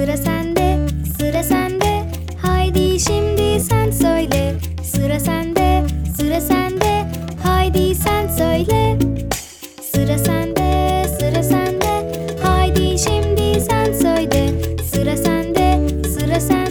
Sıra sende, sıra sende. Haydi şimdi sen söyle. Sıra sende, sıra sende. Haydi sen söyle. Sıra sende, sıra sende. Haydi şimdi sen söyle. Sıra sende, sıra sende.